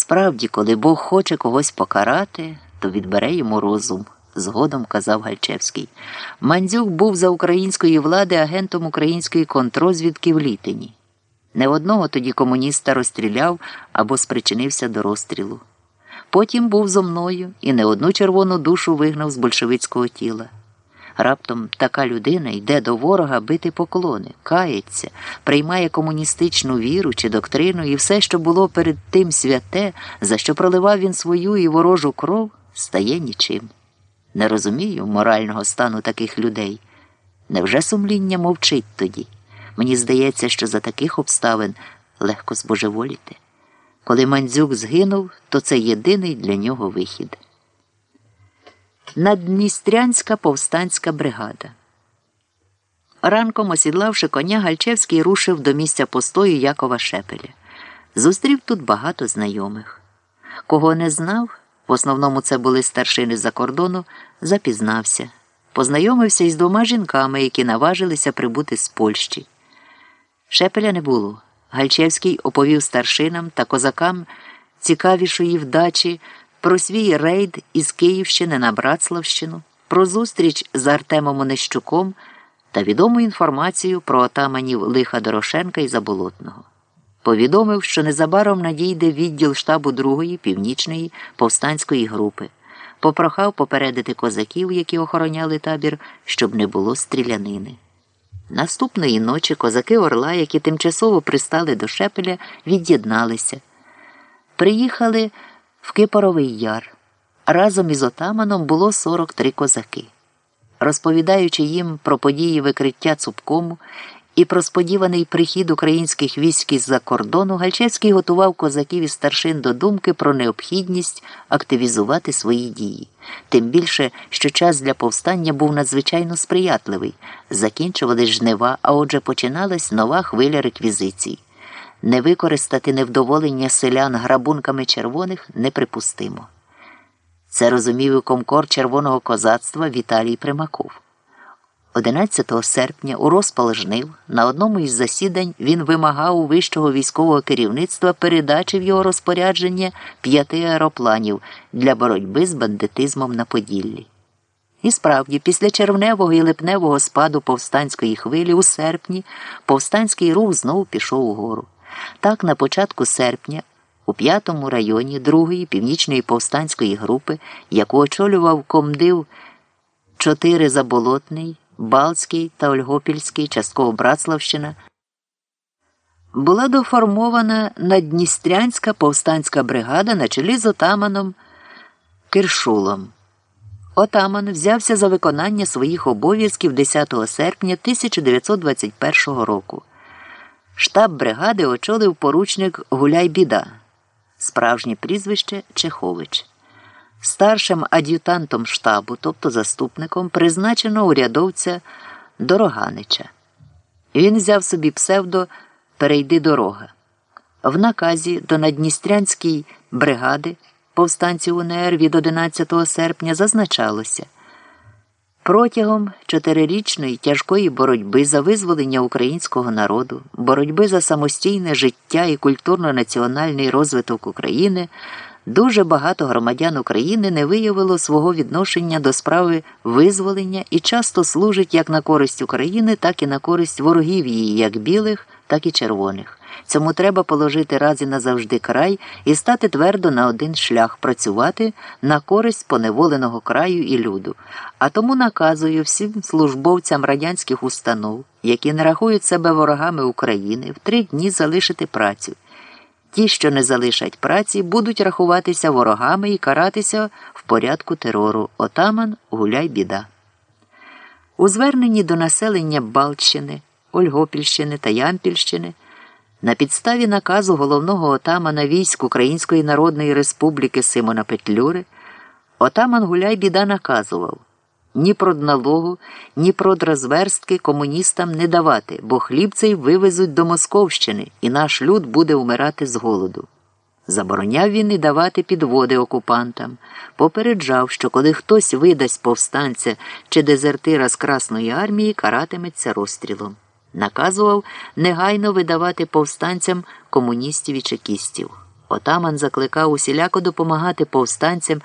Справді, коли Бог хоче когось покарати, то відбере йому розум, згодом казав Гальчевський. Мандзюк був за української влади агентом української контрозвідки в Літині. Не одного тоді комуніста розстріляв або спричинився до розстрілу. Потім був зо мною і не одну червону душу вигнав з большевицького тіла. Раптом така людина йде до ворога бити поклони, кається, приймає комуністичну віру чи доктрину, і все, що було перед тим святе, за що проливав він свою і ворожу кров, стає нічим. Не розумію морального стану таких людей. Невже сумління мовчить тоді? Мені здається, що за таких обставин легко збожеволіти. Коли мандзюк згинув, то це єдиний для нього вихід. Наддністрянська повстанська бригада. Ранком осідлавши коня, Гальчевський рушив до місця постою Якова Шепеля. Зустрів тут багато знайомих. Кого не знав, в основному це були старшини з-за кордону, запізнався. Познайомився із двома жінками, які наважилися прибути з Польщі. Шепеля не було. Гальчевський оповів старшинам та козакам цікавішої вдачі про свій рейд із Київщини на Братславщину, про зустріч з Артемом Онищуком та відому інформацію про отаманів Лиха Дорошенка і Заболотного. Повідомив, що незабаром надійде відділ штабу Другої північної повстанської групи. Попрохав попередити козаків, які охороняли табір, щоб не було стрілянини. Наступної ночі козаки Орла, які тимчасово пристали до Шепеля, від'єдналися. Приїхали в Кипоровий яр. Разом із отаманом було 43 козаки. Розповідаючи їм про події викриття цупкому і про сподіваний прихід українських військ із-за кордону, Гальчевський готував козаків і старшин до думки про необхідність активізувати свої дії. Тим більше, що час для повстання був надзвичайно сприятливий. Закінчувались жнива, а отже, починалась нова хвиля реквізицій. Не використати невдоволення селян грабунками червоних неприпустимо. Це розумів і комкор червоного козацтва Віталій Примаков. 11 серпня у розпал жнив на одному із засідань він вимагав у вищого військового керівництва передачі в його розпорядження п'яти аеропланів для боротьби з бандитизмом на Поділлі. І справді, після червневого і липневого спаду повстанської хвилі у серпні повстанський рух знову пішов угору. Так, на початку серпня, у п'ятому районі Другої північної повстанської групи, яку очолював комдив чотири Заболотний, Балтський та Ольгопільський, частково Братславщина, була доформована Надністрянська повстанська бригада на чолі з отаманом Киршулом. Отаман взявся за виконання своїх обов'язків 10 серпня 1921 року. Штаб бригади очолив поручник Гуляй Біда, справжнє прізвище Чехович. Старшим ад'ютантом штабу, тобто заступником, призначено урядовця Дороганича. Він взяв собі псевдо Перейди дорога. В наказі до Надністрянської бригади повстанців УНР від 11 серпня зазначалося. Протягом чотирирічної тяжкої боротьби за визволення українського народу, боротьби за самостійне життя і культурно-національний розвиток України дуже багато громадян України не виявило свого відношення до справи визволення і часто служить як на користь України, так і на користь ворогів її, як білих, так і червоних. Цьому треба положити раз і назавжди край і стати твердо на один шлях працювати на користь поневоленого краю і люду. А тому наказую всім службовцям радянських установ, які не рахують себе ворогами України, в три дні залишити працю. Ті, що не залишать праці, будуть рахуватися ворогами і каратися в порядку терору. Отаман гуляй біда. У зверненні до населення Балтщини, Ольгопільщини та Ямпільщини. На підставі наказу головного отамана військ Української Народної Республіки Симона Петлюри отаман Гуляй Біда наказував ні продналогу, ні продразверстки комуністам не давати, бо хліб цей вивезуть до Московщини, і наш люд буде умирати з голоду. Забороняв він і давати підводи окупантам, попереджав, що коли хтось видасть повстанця чи дезертира з Красної армії, каратиметься розстрілом наказував негайно видавати повстанцям комуністів і чекістів. Отаман закликав усіляко допомагати повстанцям